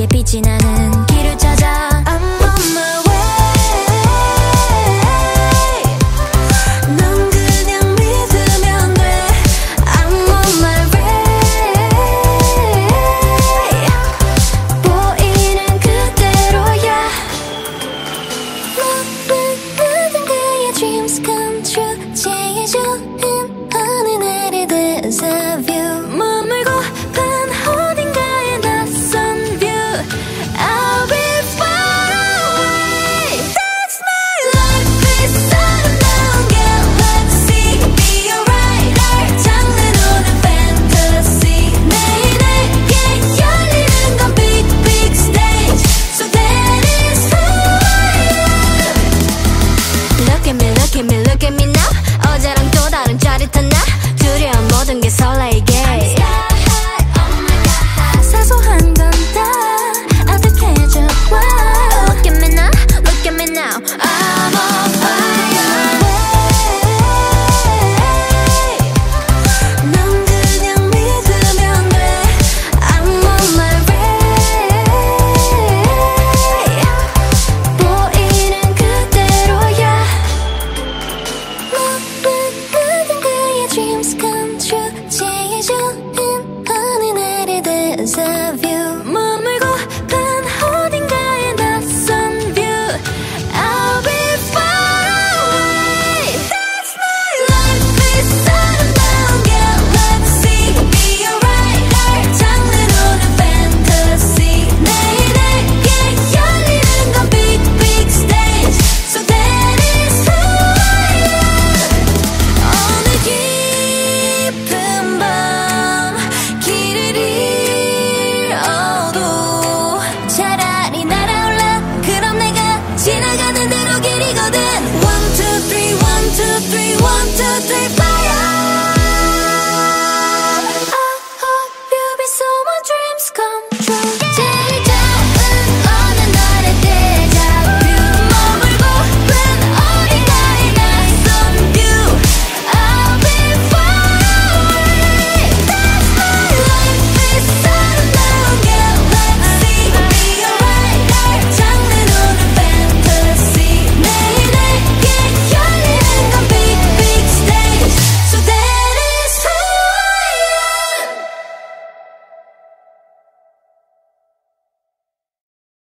깨 빛이 나 at me, look at me now 어제랑 또 다른 짜릿한 나 두려운 모든 게 설레게. 것처럼